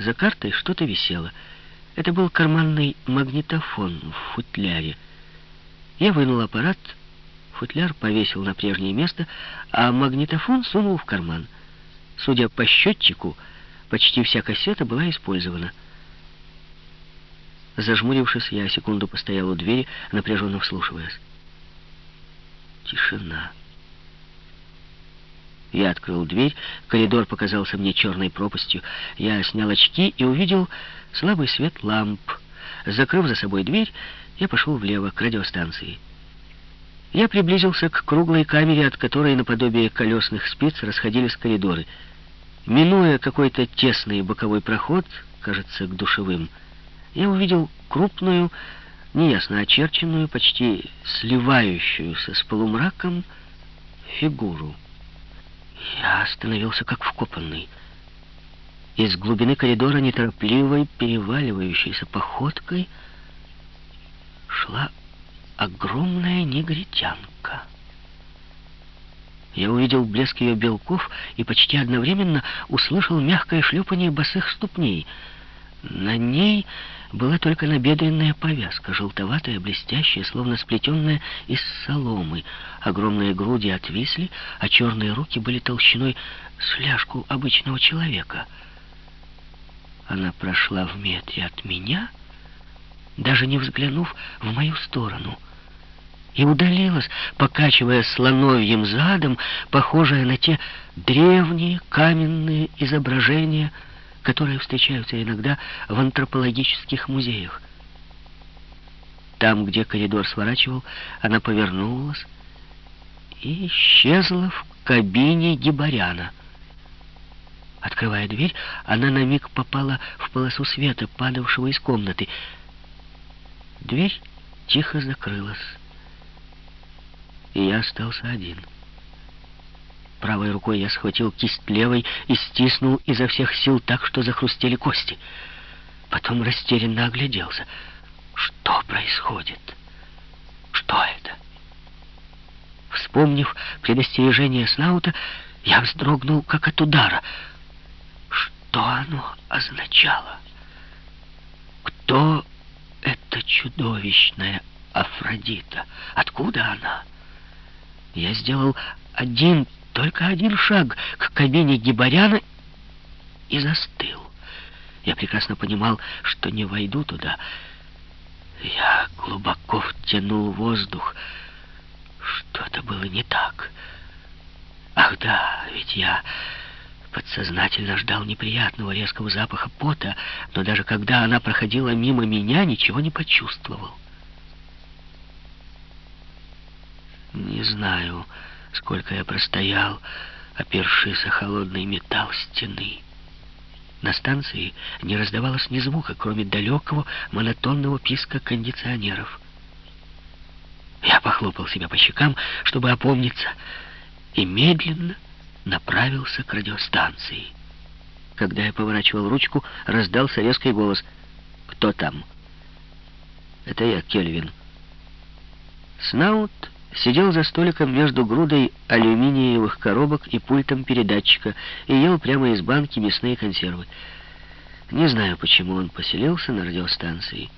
За картой что-то висело. Это был карманный магнитофон в футляре. Я вынул аппарат, футляр повесил на прежнее место, а магнитофон сунул в карман. Судя по счетчику, почти вся кассета была использована. Зажмурившись, я секунду постоял у двери, напряженно вслушиваясь. Тишина. Я открыл дверь, коридор показался мне черной пропастью. Я снял очки и увидел слабый свет ламп. Закрыв за собой дверь, я пошел влево, к радиостанции. Я приблизился к круглой камере, от которой наподобие колесных спиц расходились коридоры. Минуя какой-то тесный боковой проход, кажется, к душевым, я увидел крупную, неясно очерченную, почти сливающуюся с полумраком фигуру. Я остановился как вкопанный. Из глубины коридора неторопливой, переваливающейся походкой шла огромная негритянка. Я увидел блеск ее белков и почти одновременно услышал мягкое шлепание босых ступней. На ней была только набедренная повязка, желтоватая, блестящая, словно сплетенная из соломы. Огромные груди отвисли, а черные руки были толщиной с фляжку обычного человека. Она прошла в метре от меня, даже не взглянув в мою сторону — и удалилась, покачивая слоновьим задом, похожая на те древние каменные изображения, которые встречаются иногда в антропологических музеях. Там, где коридор сворачивал, она повернулась и исчезла в кабине Гибаряна. Открывая дверь, она на миг попала в полосу света, падавшего из комнаты. Дверь тихо закрылась и я остался один. Правой рукой я схватил кисть левой и стиснул изо всех сил так, что захрустели кости. Потом растерянно огляделся. Что происходит? Что это? Вспомнив предостережение Снаута, я вздрогнул, как от удара. Что оно означало? Кто эта чудовищная Афродита? Откуда она? Я сделал один, только один шаг к кабине Гибаряна и застыл. Я прекрасно понимал, что не войду туда. Я глубоко втянул воздух. Что-то было не так. Ах да, ведь я подсознательно ждал неприятного резкого запаха пота, но даже когда она проходила мимо меня, ничего не почувствовал. Не знаю, сколько я простоял, опершись о холодный металл стены. На станции не раздавалось ни звука, кроме далекого монотонного писка кондиционеров. Я похлопал себя по щекам, чтобы опомниться, и медленно направился к радиостанции. Когда я поворачивал ручку, раздался резкий голос. «Кто там?» «Это я, Кельвин». Снаут сидел за столиком между грудой алюминиевых коробок и пультом передатчика и ел прямо из банки мясные консервы. Не знаю, почему он поселился на радиостанции.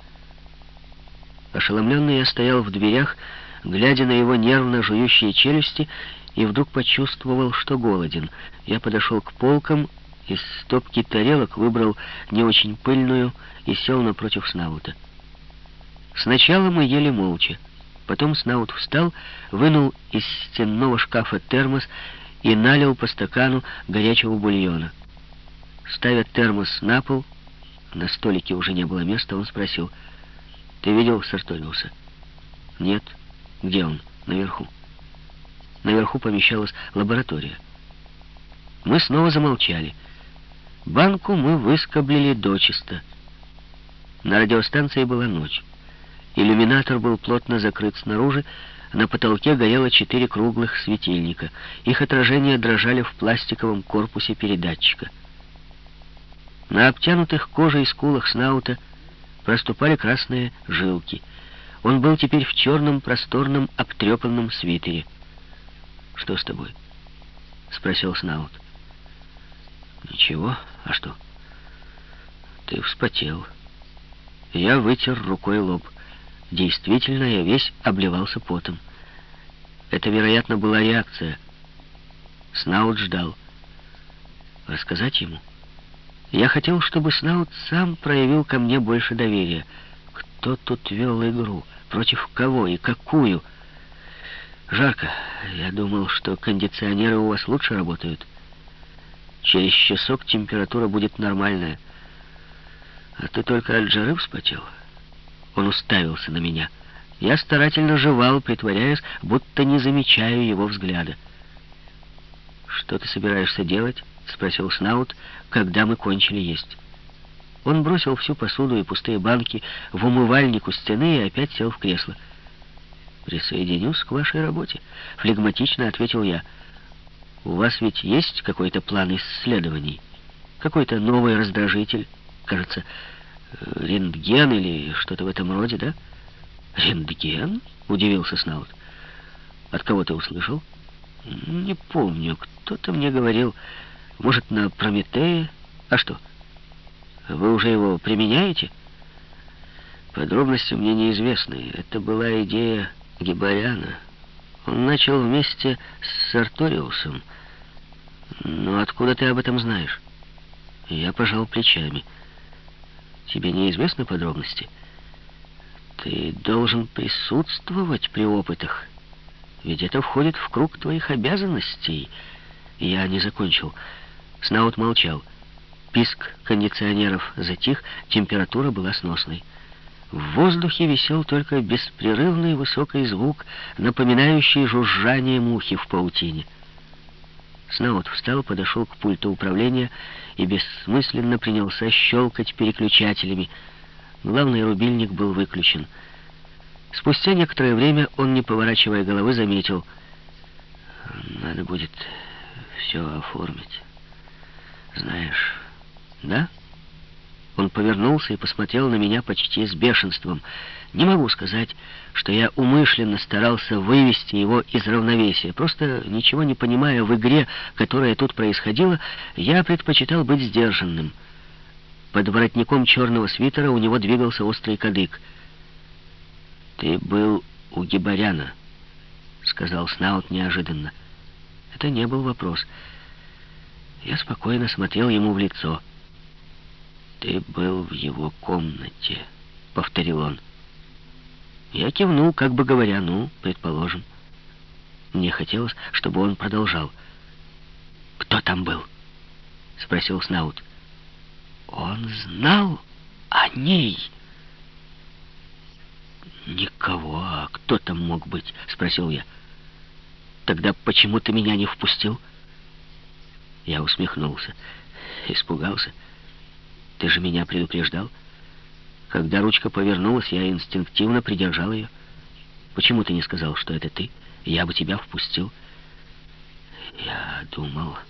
Ошеломленный я стоял в дверях, глядя на его нервно жующие челюсти, и вдруг почувствовал, что голоден. Я подошел к полкам, из стопки тарелок выбрал не очень пыльную и сел напротив Снаута. Сначала мы ели молча. Потом Снаут встал, вынул из стенного шкафа термос и налил по стакану горячего бульона. Ставя термос на пол, на столике уже не было места, он спросил, «Ты видел Сарториуса?» «Нет». «Где он?» «Наверху». Наверху помещалась лаборатория. Мы снова замолчали. Банку мы выскоблили дочисто. На радиостанции была ночь. Иллюминатор был плотно закрыт снаружи, на потолке горело четыре круглых светильника. Их отражения дрожали в пластиковом корпусе передатчика. На обтянутых кожей скулах Снаута проступали красные жилки. Он был теперь в черном просторном обтрепанном свитере. «Что с тобой?» — спросил Снаут. «Ничего. А что?» Ты вспотел. Я вытер рукой лоб. Действительно, я весь обливался потом. Это, вероятно, была реакция. Снаут ждал. Рассказать ему? Я хотел, чтобы Снаут сам проявил ко мне больше доверия. Кто тут вел игру? Против кого и какую? Жарко. Я думал, что кондиционеры у вас лучше работают. Через часок температура будет нормальная. А ты только от жары вспотел. Он уставился на меня. Я старательно жевал, притворяясь, будто не замечаю его взгляда. «Что ты собираешься делать?» — спросил Снаут, когда мы кончили есть. Он бросил всю посуду и пустые банки в умывальник у стены и опять сел в кресло. «Присоединюсь к вашей работе», — флегматично ответил я. «У вас ведь есть какой-то план исследований? Какой-то новый раздражитель? Кажется, рентген или что-то в этом роде, да?» «Рентген?» — удивился Снаут. «От кого ты услышал?» «Не помню. Кто-то мне говорил. Может, на Прометея? А что? Вы уже его применяете?» Подробности мне неизвестны. Это была идея Гибаряна. Он начал вместе с Сарториусом. Но откуда ты об этом знаешь? Я пожал плечами. Тебе неизвестны подробности?» Ты должен присутствовать при опытах, ведь это входит в круг твоих обязанностей. Я не закончил. Снаут молчал. Писк кондиционеров затих, температура была сносной. В воздухе висел только беспрерывный высокий звук, напоминающий жужжание мухи в паутине. Снаут встал, подошел к пульту управления и бессмысленно принялся щелкать переключателями, Главный рубильник был выключен. Спустя некоторое время он, не поворачивая головы, заметил. «Надо будет все оформить. Знаешь, да?» Он повернулся и посмотрел на меня почти с бешенством. Не могу сказать, что я умышленно старался вывести его из равновесия. Просто, ничего не понимая в игре, которая тут происходила, я предпочитал быть сдержанным. Под воротником черного свитера у него двигался острый кадык. «Ты был у Гибаряна», — сказал Снаут неожиданно. Это не был вопрос. Я спокойно смотрел ему в лицо. «Ты был в его комнате», — повторил он. Я кивнул, как бы говоря, ну, предположим. Мне хотелось, чтобы он продолжал. «Кто там был?» — спросил Снаут. Он знал о ней. «Никого, а кто там мог быть?» — спросил я. «Тогда почему ты меня не впустил?» Я усмехнулся. Испугался. «Ты же меня предупреждал?» Когда ручка повернулась, я инстинктивно придержал ее. «Почему ты не сказал, что это ты? Я бы тебя впустил». «Я думал...»